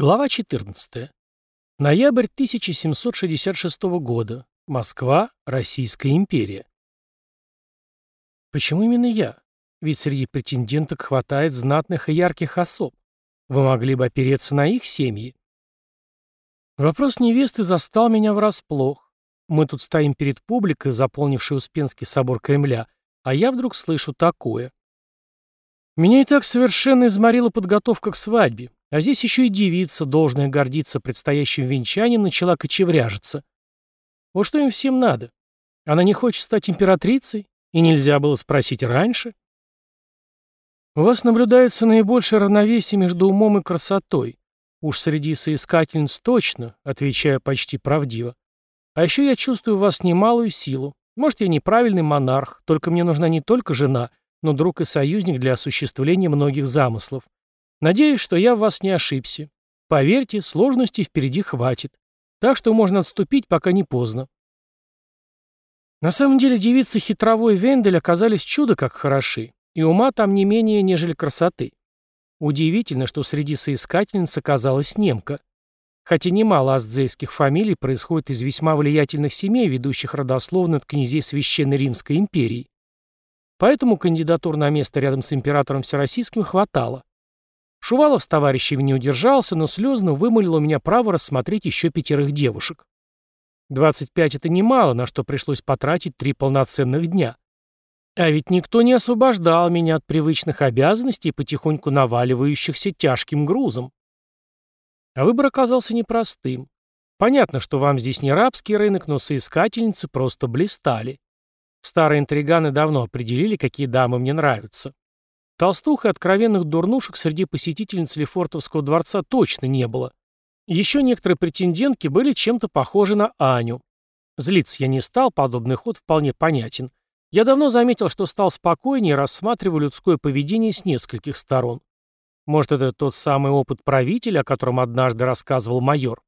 Глава 14. Ноябрь 1766 года. Москва, Российская империя. Почему именно я? Ведь среди претенденток хватает знатных и ярких особ. Вы могли бы опереться на их семьи. Вопрос невесты застал меня врасплох. Мы тут стоим перед публикой, заполнившей Успенский собор Кремля, а я вдруг слышу такое. Меня и так совершенно изморила подготовка к свадьбе. А здесь еще и девица, должная гордиться предстоящим венчанием, начала кочевряжиться. Вот что им всем надо. Она не хочет стать императрицей? И нельзя было спросить раньше? У вас наблюдается наибольшее равновесие между умом и красотой. Уж среди соискательниц точно, отвечая почти правдиво. А еще я чувствую в вас немалую силу. Может, я неправильный монарх, только мне нужна не только жена, но друг и союзник для осуществления многих замыслов. Надеюсь, что я в вас не ошибся. Поверьте, сложностей впереди хватит. Так что можно отступить, пока не поздно. На самом деле девицы хитровой Вендель оказались чудо как хороши, и ума там не менее, нежели красоты. Удивительно, что среди соискательниц оказалась немка. Хотя немало астзейских фамилий происходит из весьма влиятельных семей, ведущих родословно от князей Священной Римской империи. Поэтому кандидатур на место рядом с императором Всероссийским хватало. Шувалов с товарищами не удержался, но слезно вымолил у меня право рассмотреть еще пятерых девушек. 25 — это немало, на что пришлось потратить три полноценных дня. А ведь никто не освобождал меня от привычных обязанностей, потихоньку наваливающихся тяжким грузом. А выбор оказался непростым. Понятно, что вам здесь не рабский рынок, но соискательницы просто блистали. Старые интриганы давно определили, какие дамы мне нравятся. Толстух и откровенных дурнушек среди посетительниц Лефортовского дворца точно не было. Еще некоторые претендентки были чем-то похожи на Аню. Злиться я не стал, подобный ход вполне понятен. Я давно заметил, что стал спокойнее, рассматриваю людское поведение с нескольких сторон. Может, это тот самый опыт правителя, о котором однажды рассказывал майор.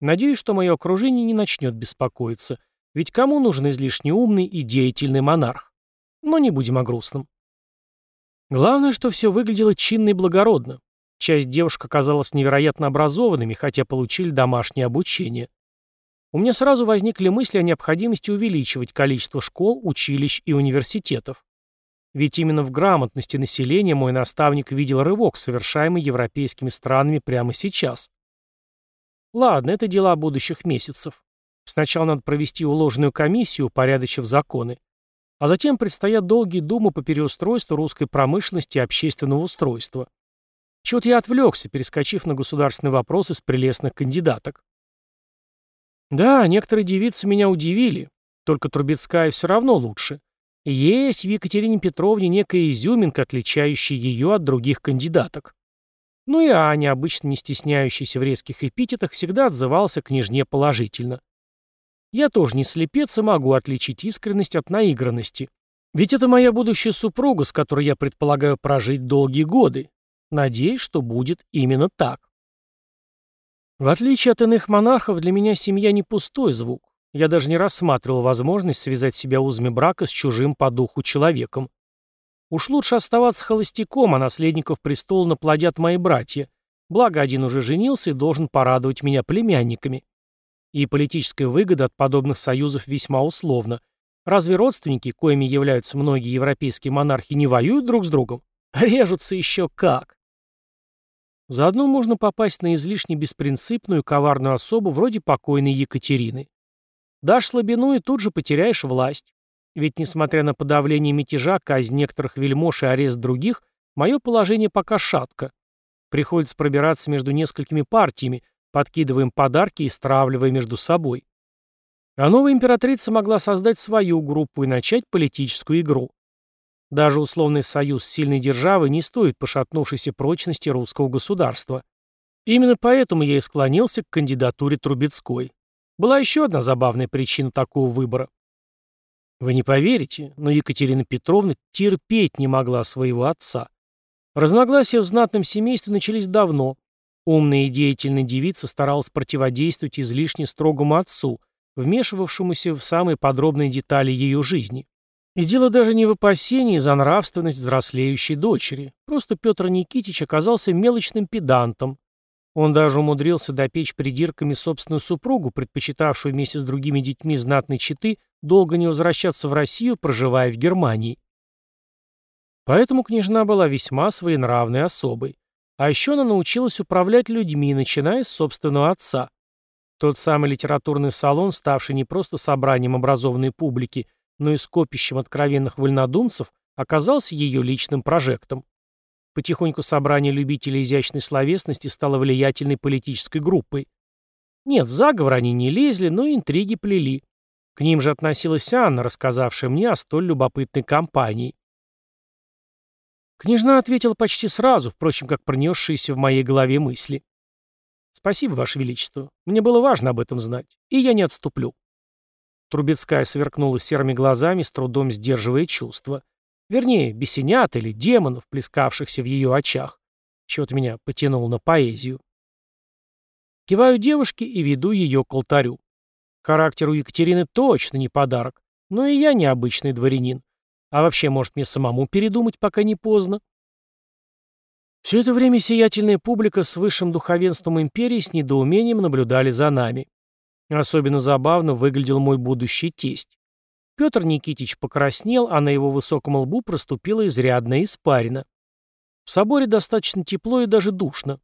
Надеюсь, что мое окружение не начнет беспокоиться, ведь кому нужен излишне умный и деятельный монарх? Но не будем о грустном. Главное, что все выглядело чинно и благородно. Часть девушек оказалась невероятно образованными, хотя получили домашнее обучение. У меня сразу возникли мысли о необходимости увеличивать количество школ, училищ и университетов. Ведь именно в грамотности населения мой наставник видел рывок, совершаемый европейскими странами прямо сейчас. Ладно, это дела будущих месяцев. Сначала надо провести уложенную комиссию, упорядочив законы. А затем предстоят долгие думы по переустройству русской промышленности и общественного устройства. Чего-то я отвлекся, перескочив на государственные вопросы с прелестных кандидаток. Да, некоторые девицы меня удивили, только Трубецкая все равно лучше. Есть в Екатерине Петровне некая изюминка, отличающая ее от других кандидаток. Ну и Аня, обычно не стесняющаяся в резких эпитетах, всегда отзывался княжне положительно. Я тоже не слепец и могу отличить искренность от наигранности. Ведь это моя будущая супруга, с которой я предполагаю прожить долгие годы. Надеюсь, что будет именно так. В отличие от иных монархов, для меня семья не пустой звук. Я даже не рассматривал возможность связать себя узами брака с чужим по духу человеком. Уж лучше оставаться холостяком, а наследников престола наплодят мои братья. Благо, один уже женился и должен порадовать меня племянниками. И политическая выгода от подобных союзов весьма условна. Разве родственники, коими являются многие европейские монархи, не воюют друг с другом? Режутся еще как. Заодно можно попасть на излишне беспринципную коварную особу вроде покойной Екатерины. Дашь слабину и тут же потеряешь власть. Ведь, несмотря на подавление мятежа, казнь некоторых вельмож и арест других, мое положение пока шатко. Приходится пробираться между несколькими партиями, подкидываем подарки и стравливая между собой. А новая императрица могла создать свою группу и начать политическую игру. Даже условный союз с сильной державой не стоит пошатнувшейся прочности русского государства. Именно поэтому я и склонился к кандидатуре Трубецкой. Была еще одна забавная причина такого выбора. Вы не поверите, но Екатерина Петровна терпеть не могла своего отца. Разногласия в знатном семействе начались давно, Умная и деятельная девица старалась противодействовать излишне строгому отцу, вмешивавшемуся в самые подробные детали ее жизни. И дело даже не в опасении за нравственность взрослеющей дочери. Просто Петр Никитич оказался мелочным педантом. Он даже умудрился допечь придирками собственную супругу, предпочитавшую вместе с другими детьми знатной четы долго не возвращаться в Россию, проживая в Германии. Поэтому княжна была весьма своенравной особой. А еще она научилась управлять людьми, начиная с собственного отца. Тот самый литературный салон, ставший не просто собранием образованной публики, но и скопищем откровенных вольнодумцев, оказался ее личным прожектом. Потихоньку собрание любителей изящной словесности стало влиятельной политической группой. Нет, в заговор они не лезли, но интриги плели. К ним же относилась Анна, рассказавшая мне о столь любопытной кампании. Княжна ответила почти сразу, впрочем, как пронесшиеся в моей голове мысли. «Спасибо, Ваше Величество. Мне было важно об этом знать, и я не отступлю». Трубецкая сверкнула серыми глазами, с трудом сдерживая чувства. Вернее, бесенят или демонов, плескавшихся в ее очах. Чего-то меня потянуло на поэзию. Киваю девушке и веду ее к алтарю. Характер у Екатерины точно не подарок, но и я необычный дворянин. А вообще, может, мне самому передумать, пока не поздно? Все это время сиятельная публика с высшим духовенством империи с недоумением наблюдали за нами. Особенно забавно выглядел мой будущий тесть. Петр Никитич покраснел, а на его высоком лбу проступила изрядная испарина. В соборе достаточно тепло и даже душно.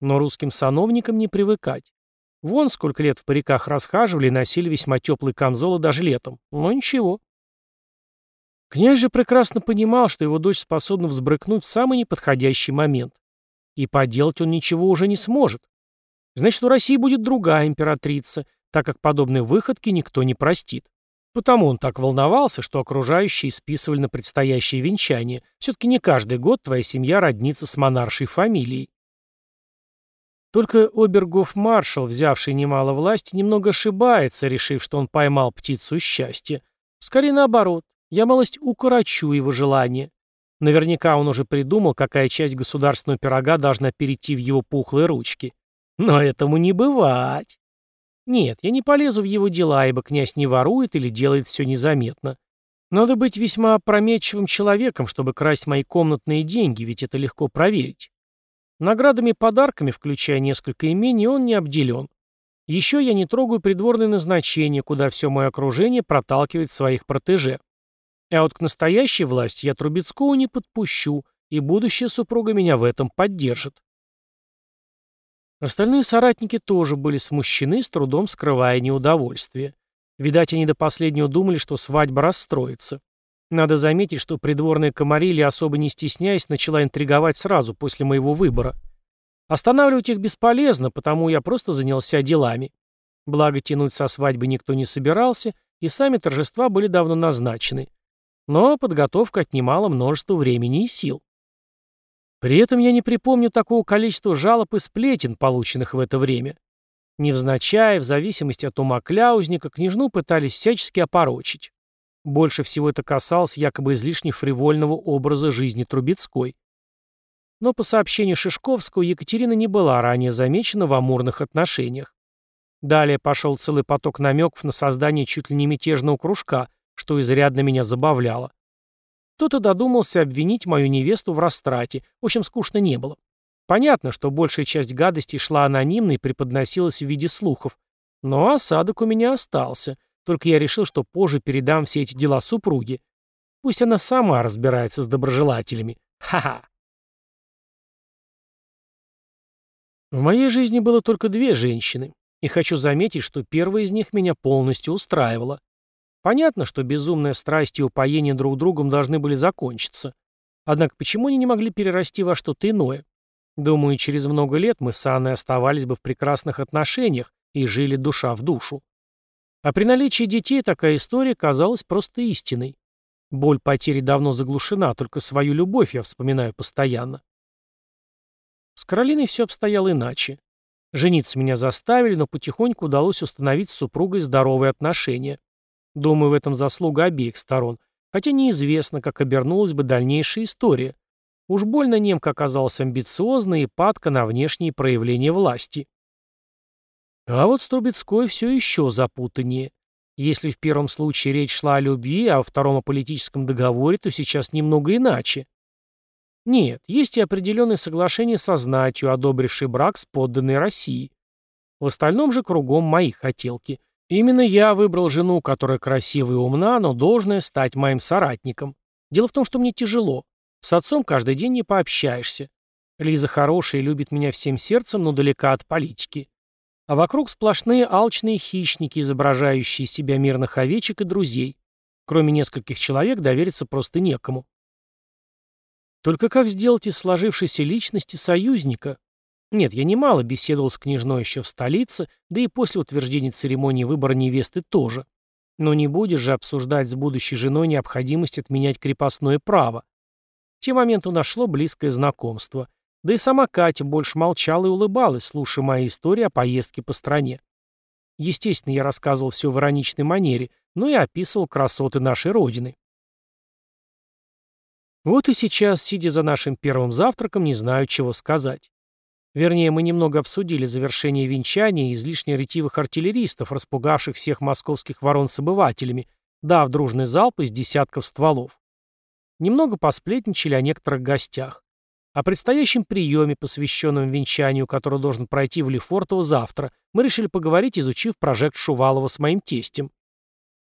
Но русским сановникам не привыкать. Вон сколько лет в париках расхаживали и носили весьма теплый камзол даже летом. Но ничего. Князь же прекрасно понимал, что его дочь способна взбрыкнуть в самый неподходящий момент. И поделать он ничего уже не сможет. Значит, у России будет другая императрица, так как подобные выходки никто не простит. Потому он так волновался, что окружающие списывали на предстоящее венчание. Все-таки не каждый год твоя семья роднится с монаршей фамилией. Только обергоф-маршал, взявший немало власти, немного ошибается, решив, что он поймал птицу счастья. Скорее наоборот, я малость укорочу его желание. Наверняка он уже придумал, какая часть государственного пирога должна перейти в его пухлые ручки. Но этому не бывать. Нет, я не полезу в его дела, ибо князь не ворует или делает все незаметно. Надо быть весьма опрометчивым человеком, чтобы красть мои комнатные деньги, ведь это легко проверить. Наградами и подарками, включая несколько имений, он не обделен. Еще я не трогаю придворные назначения, куда все мое окружение проталкивает своих протеже. А вот к настоящей власти я Трубецкого не подпущу, и будущая супруга меня в этом поддержит. Остальные соратники тоже были смущены, с трудом скрывая неудовольствие. Видать, они до последнего думали, что свадьба расстроится. Надо заметить, что придворная Комарилья, особо не стесняясь, начала интриговать сразу после моего выбора. Останавливать их бесполезно, потому я просто занялся делами. Благо, тянуть со свадьбы никто не собирался, и сами торжества были давно назначены. Но подготовка отнимала множество времени и сил. При этом я не припомню такого количества жалоб и сплетен, полученных в это время. Невзначай, в зависимости от ума кляузника, княжну пытались всячески опорочить. Больше всего это касалось якобы излишне фривольного образа жизни Трубецкой. Но по сообщению Шишковского, Екатерина не была ранее замечена в амурных отношениях. Далее пошел целый поток намеков на создание чуть ли не мятежного кружка, что изрядно меня забавляло. Кто-то додумался обвинить мою невесту в растрате. В общем, скучно не было. Понятно, что большая часть гадостей шла анонимно и преподносилась в виде слухов. Но осадок у меня остался. Только я решил, что позже передам все эти дела супруге. Пусть она сама разбирается с доброжелателями. Ха-ха. В моей жизни было только две женщины. И хочу заметить, что первая из них меня полностью устраивала. Понятно, что безумная страсть и упоение друг другом должны были закончиться. Однако почему они не могли перерасти во что-то иное? Думаю, через много лет мы с Анной оставались бы в прекрасных отношениях и жили душа в душу. А при наличии детей такая история казалась просто истиной. Боль потери давно заглушена, только свою любовь я вспоминаю постоянно. С Каролиной все обстояло иначе. Жениться меня заставили, но потихоньку удалось установить с супругой здоровые отношения. Думаю, в этом заслуга обеих сторон, хотя неизвестно, как обернулась бы дальнейшая история. Уж больно немка оказалась амбициозной и падка на внешние проявления власти. А вот с Трубецкой все еще запутаннее. Если в первом случае речь шла о любви, а во втором о политическом договоре, то сейчас немного иначе. Нет, есть и определенные соглашения со знатью, одобрившие брак с подданной России. В остальном же кругом мои хотелки. Именно я выбрал жену, которая красива и умна, но должная стать моим соратником. Дело в том, что мне тяжело. С отцом каждый день не пообщаешься. Лиза хорошая и любит меня всем сердцем, но далека от политики. А вокруг сплошные алчные хищники, изображающие себя мирных овечек и друзей. Кроме нескольких человек довериться просто некому. Только как сделать из сложившейся личности союзника? Нет, я немало беседовал с княжной еще в столице, да и после утверждения церемонии выбора невесты тоже. Но не будешь же обсуждать с будущей женой необходимость отменять крепостное право. В те моменты нашло близкое знакомство. Да и сама Катя больше молчала и улыбалась, слушая мои истории о поездке по стране. Естественно, я рассказывал все в ироничной манере, но и описывал красоты нашей Родины. Вот и сейчас, сидя за нашим первым завтраком, не знаю, чего сказать. Вернее, мы немного обсудили завершение венчания и излишне ретивых артиллеристов, распугавших всех московских ворон с обывателями, дав дружный залп из десятков стволов. Немного посплетничали о некоторых гостях. О предстоящем приеме, посвященном венчанию, который должен пройти в Лефортово завтра, мы решили поговорить, изучив прожект Шувалова с моим тестем.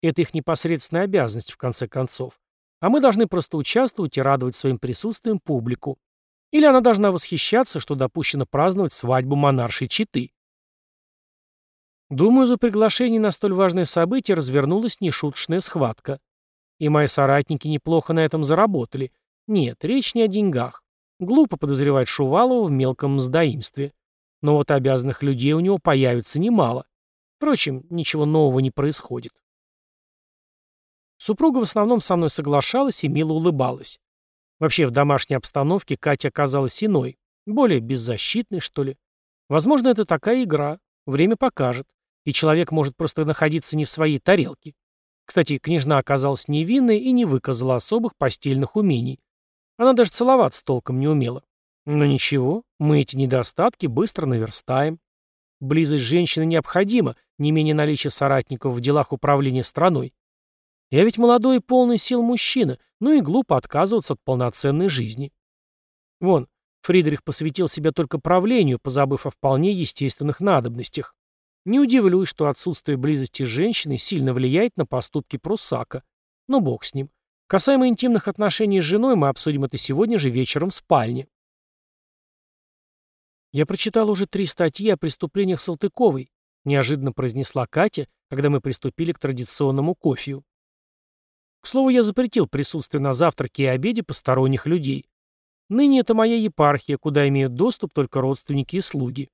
Это их непосредственная обязанность, в конце концов. А мы должны просто участвовать и радовать своим присутствием публику. Или она должна восхищаться, что допущено праздновать свадьбу монаршей Читы. Думаю, за приглашение на столь важное событие развернулась нешуточная схватка. И мои соратники неплохо на этом заработали. Нет, речь не о деньгах. Глупо подозревать Шувалова в мелком мздоимстве. Но вот обязанных людей у него появится немало. Впрочем, ничего нового не происходит. Супруга в основном со мной соглашалась и мило улыбалась. Вообще, в домашней обстановке Катя оказалась иной, более беззащитной, что ли. Возможно, это такая игра, время покажет, и человек может просто находиться не в своей тарелке. Кстати, княжна оказалась невинной и не выказала особых постельных умений. Она даже целоваться толком не умела. Но ничего, мы эти недостатки быстро наверстаем. Близость женщины необходима, не менее наличия соратников в делах управления страной. Я ведь молодой и полный сил мужчина, ну и глупо отказываться от полноценной жизни. Вон, Фридрих посвятил себя только правлению, позабыв о вполне естественных надобностях. Не удивлюсь, что отсутствие близости с женщиной сильно влияет на поступки Пруссака. Но бог с ним. Касаемо интимных отношений с женой, мы обсудим это сегодня же вечером в спальне. «Я прочитал уже три статьи о преступлениях Салтыковой», неожиданно произнесла Катя, когда мы приступили к традиционному кофею. К слову, я запретил присутствие на завтраке и обеде посторонних людей. Ныне это моя епархия, куда имеют доступ только родственники и слуги.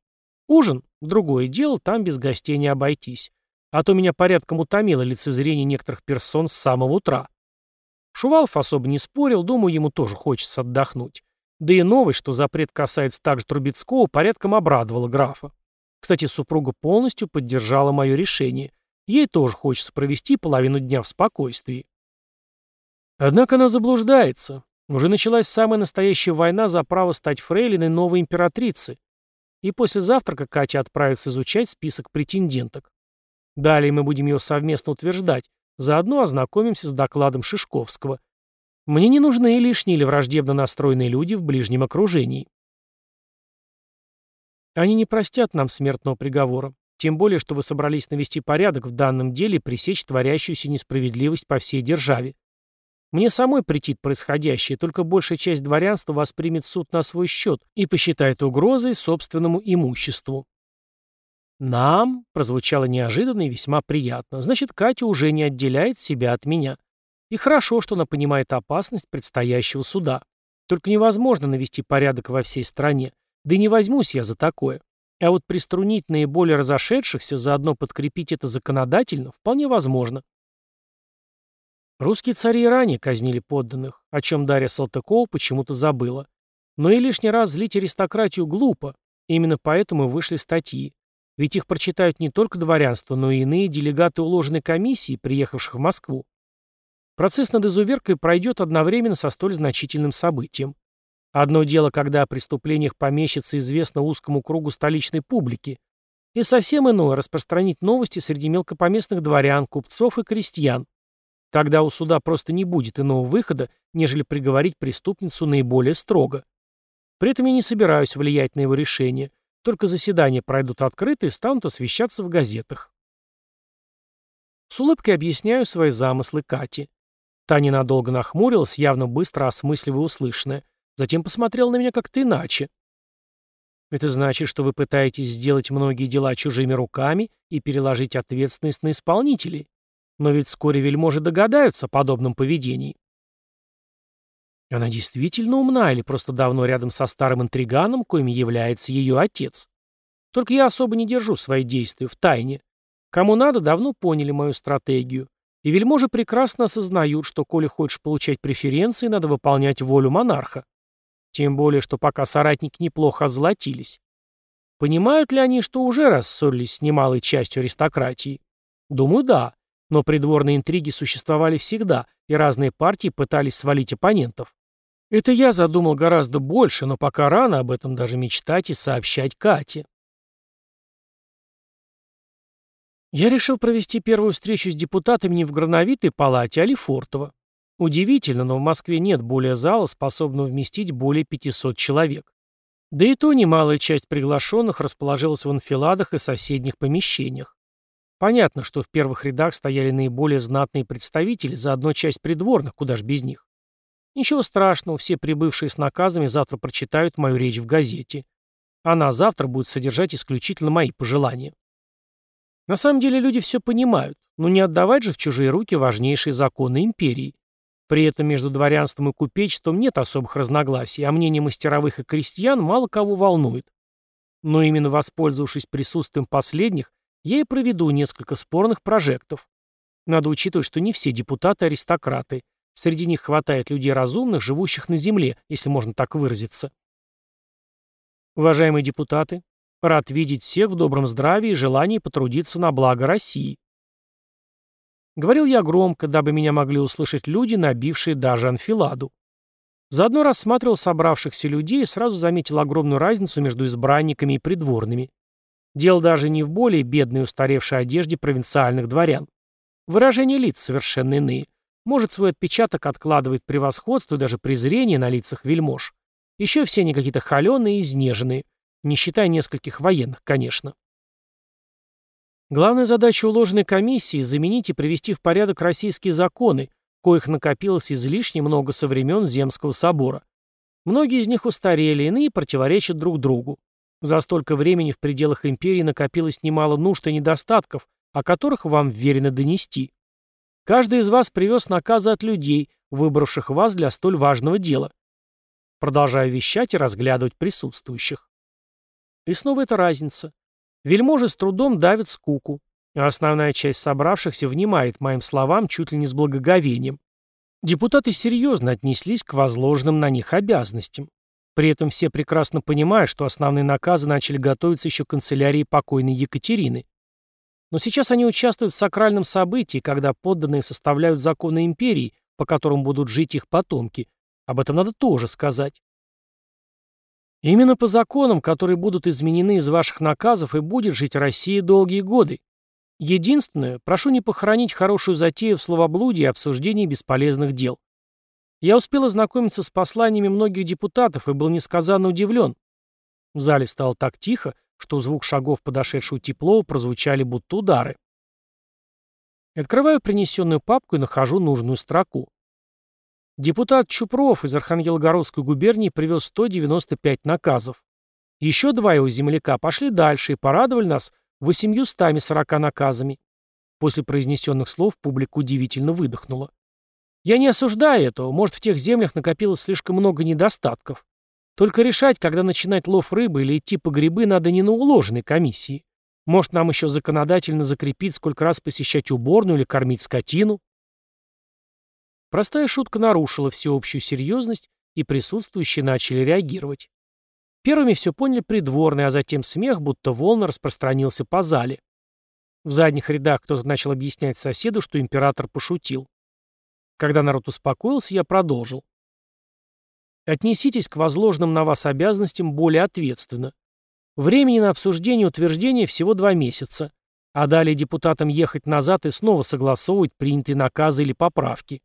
Ужин — другое дело, там без гостей не обойтись. А то меня порядком утомило лицезрение некоторых персон с самого утра. Шувалов особо не спорил, думаю, ему тоже хочется отдохнуть. Да и новость, что запрет касается также Трубецкого, порядком обрадовала графа. Кстати, супруга полностью поддержала мое решение. Ей тоже хочется провести половину дня в спокойствии. Однако она заблуждается. Уже началась самая настоящая война за право стать фрейлиной новой императрицы. И после завтрака Катя отправится изучать список претенденток. Далее мы будем ее совместно утверждать, Заодно ознакомимся с докладом Шишковского. Мне не нужны лишние или враждебно настроенные люди в ближнем окружении. Они не простят нам смертного приговора, тем более, что вы собрались навести порядок в данном деле и пресечь творящуюся несправедливость по всей державе. Мне самой претит происходящее, только большая часть дворянства воспримет суд на свой счет и посчитает угрозой собственному имуществу. «Нам?» — прозвучало неожиданно и весьма приятно. «Значит, Катя уже не отделяет себя от меня. И хорошо, что она понимает опасность предстоящего суда. Только невозможно навести порядок во всей стране. Да и не возьмусь я за такое. А вот приструнить наиболее разошедшихся, заодно подкрепить это законодательно, вполне возможно». Русские цари и ранее казнили подданных, о чем Дарья Салтыкова почему-то забыла. Но и лишний раз злить аристократию глупо. Именно поэтому вышли статьи. Ведь их прочитают не только дворянство, но и иные делегаты уложенной комиссии, приехавших в Москву. Процесс над изуверкой пройдет одновременно со столь значительным событием. Одно дело, когда о преступлениях помещится известно узкому кругу столичной публики, и совсем иное – распространить новости среди мелкопоместных дворян, купцов и крестьян. Тогда у суда просто не будет иного выхода, нежели приговорить преступницу наиболее строго. При этом я не собираюсь влиять на его решение, только заседания пройдут открыто и станут освещаться в газетах. С улыбкой объясняю свои замыслы Кате. Та ненадолго нахмурилась, явно быстро осмысливая услышанное. Затем посмотрела на меня как-то иначе. Это значит, что вы пытаетесь сделать многие дела чужими руками и переложить ответственность на исполнителей. Но ведь вскоре вельможи догадаются о подобном поведении. Она действительно умна или просто давно рядом со старым интриганом, коим является ее отец. Только я особо не держу свои действия в тайне. Кому надо, давно поняли мою стратегию. И вельможи прекрасно осознают, что, коли хочешь получать преференции, надо выполнять волю монарха. Тем более, что пока соратники неплохо озолотились. Понимают ли они, что уже рассорились с немалой частью аристократии? Думаю, да. Но придворные интриги существовали всегда, и разные партии пытались свалить оппонентов. Это я задумал гораздо больше, но пока рано об этом даже мечтать и сообщать Кате. Я решил провести первую встречу с депутатами не в Грановитой палате, а Лефортово. Удивительно, но в Москве нет более зала, способного вместить более 500 человек. Да и то немалая часть приглашенных расположилась в анфиладах и соседних помещениях. Понятно, что в первых рядах стояли наиболее знатные представители, заодно часть придворных, куда ж без них. Ничего страшного, все прибывшие с наказами завтра прочитают мою речь в газете. Она завтра будет содержать исключительно мои пожелания. На самом деле люди все понимают, но не отдавать же в чужие руки важнейшие законы империи. При этом между дворянством и купечеством нет особых разногласий, а мнение мастеровых и крестьян мало кого волнует. Но именно воспользовавшись присутствием последних, я и проведу несколько спорных прожектов. Надо учитывать, что не все депутаты аристократы. Среди них хватает людей разумных, живущих на земле, если можно так выразиться. Уважаемые депутаты, рад видеть всех в добром здравии и желании потрудиться на благо России. Говорил я громко, дабы меня могли услышать люди, набившие даже анфиладу. Заодно рассматривал собравшихся людей и сразу заметил огромную разницу между избранниками и придворными. Дело даже не в более бедной устаревшей одежде провинциальных дворян. Выражения лиц совершенно иные. Может, свой отпечаток откладывает превосходство и даже презрение на лицах вельмож. Еще все они какие-то холеные и изнеженные, не считая нескольких военных, конечно. Главная задача уложенной комиссии – заменить и привести в порядок российские законы, коих накопилось излишне много со времен Земского собора. Многие из них устарели, иные противоречат друг другу. За столько времени в пределах империи накопилось немало нужд и недостатков, о которых вам верено донести. Каждый из вас привез наказы от людей, выбравших вас для столь важного дела. Продолжаю вещать и разглядывать присутствующих. И снова эта разница. Вельможи с трудом давят скуку, а основная часть собравшихся внимает моим словам чуть ли не с благоговением. Депутаты серьезно отнеслись к возложенным на них обязанностям. При этом все прекрасно понимают, что основные наказы начали готовиться еще канцелярии покойной Екатерины. Но сейчас они участвуют в сакральном событии, когда подданные составляют законы империи, по которым будут жить их потомки. Об этом надо тоже сказать. Именно по законам, которые будут изменены из ваших наказов, и будет жить Россия долгие годы. Единственное, прошу не похоронить хорошую затею в словоблудии и обсуждении бесполезных дел. Я успел ознакомиться с посланиями многих депутатов и был несказанно удивлен. В зале стало так тихо, что звук шагов подошедшего Теплова прозвучали будто удары. Открываю принесенную папку и нахожу нужную строку. Депутат Чупров из Архангелогородской губернии привез 195 наказов. Еще два его земляка пошли дальше и порадовали нас 840 наказами. После произнесенных слов публика удивительно выдохнула. Я не осуждаю этого, может, в тех землях накопилось слишком много недостатков. Только решать, когда начинать лов рыбы или идти по грибы, надо не на уложенной комиссии. Может, нам еще законодательно закрепить, сколько раз посещать уборную или кормить скотину? Простая шутка нарушила всеобщую серьезность, и присутствующие начали реагировать. Первыми все поняли придворные, а затем смех, будто волна распространился по зале. В задних рядах кто-то начал объяснять соседу, что император пошутил. Когда народ успокоился, я продолжил. Отнеситесь к возложенным на вас обязанностям более ответственно. Времени на обсуждение и утверждение всего два месяца. А далее депутатам ехать назад и снова согласовывать принятые наказы или поправки.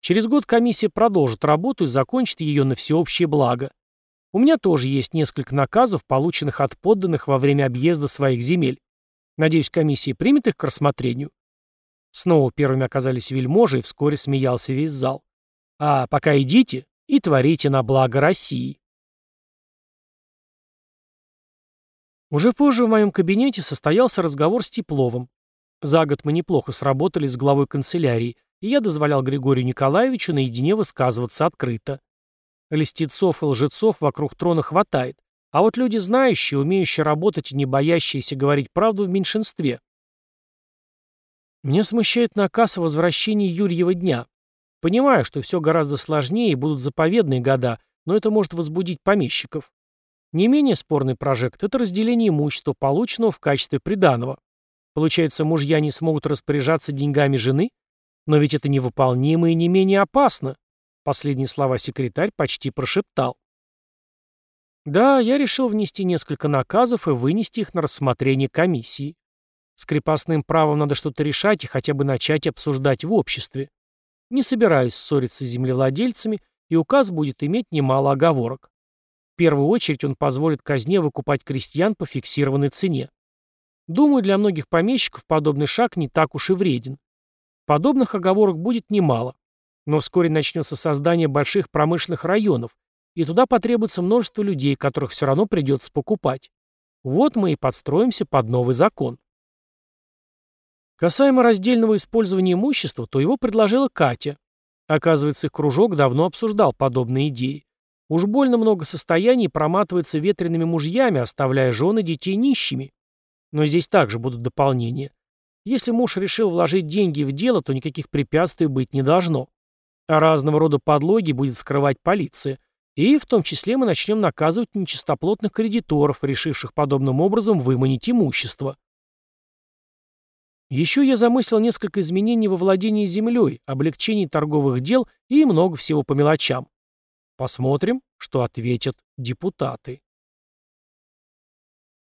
Через год комиссия продолжит работу и закончит ее на всеобщее благо. У меня тоже есть несколько наказов, полученных от подданных во время объезда своих земель. Надеюсь, комиссия примет их к рассмотрению. Снова первыми оказались вельможи, и вскоре смеялся весь зал. А пока идите и творите на благо России. Уже позже в моем кабинете состоялся разговор с Тепловым. За год мы неплохо сработали с главой канцелярии, и я дозволял Григорию Николаевичу наедине высказываться открыто. Листецов и лжецов вокруг трона хватает, а вот люди знающие, умеющие работать и не боящиеся говорить правду в меньшинстве. Меня смущает наказ о возвращении Юрьева дня. Понимаю, что все гораздо сложнее и будут заповедные года, но это может возбудить помещиков. Не менее спорный прожект – это разделение имущества, полученного в качестве приданого. Получается, мужья не смогут распоряжаться деньгами жены? Но ведь это невыполнимо и не менее опасно. Последние слова секретарь почти прошептал. Да, я решил внести несколько наказов и вынести их на рассмотрение комиссии. С крепостным правом надо что-то решать и хотя бы начать обсуждать в обществе. Не собираюсь ссориться с землевладельцами, и указ будет иметь немало оговорок первую очередь он позволит казне выкупать крестьян по фиксированной цене. Думаю, для многих помещиков подобный шаг не так уж и вреден. Подобных оговорок будет немало. Но вскоре начнется создание больших промышленных районов, и туда потребуется множество людей, которых все равно придется покупать. Вот мы и подстроимся под новый закон. Касаемо раздельного использования имущества, то его предложила Катя. Оказывается, их кружок давно обсуждал подобные идеи. Уж больно много состояний проматывается ветреными мужьями, оставляя жены детей нищими. Но здесь также будут дополнения. Если муж решил вложить деньги в дело, то никаких препятствий быть не должно. А разного рода подлоги будет скрывать полиция. И в том числе мы начнем наказывать нечистоплотных кредиторов, решивших подобным образом выманить имущество. Еще я замыслил несколько изменений во владении землей, облегчении торговых дел и много всего по мелочам. Посмотрим, что ответят депутаты.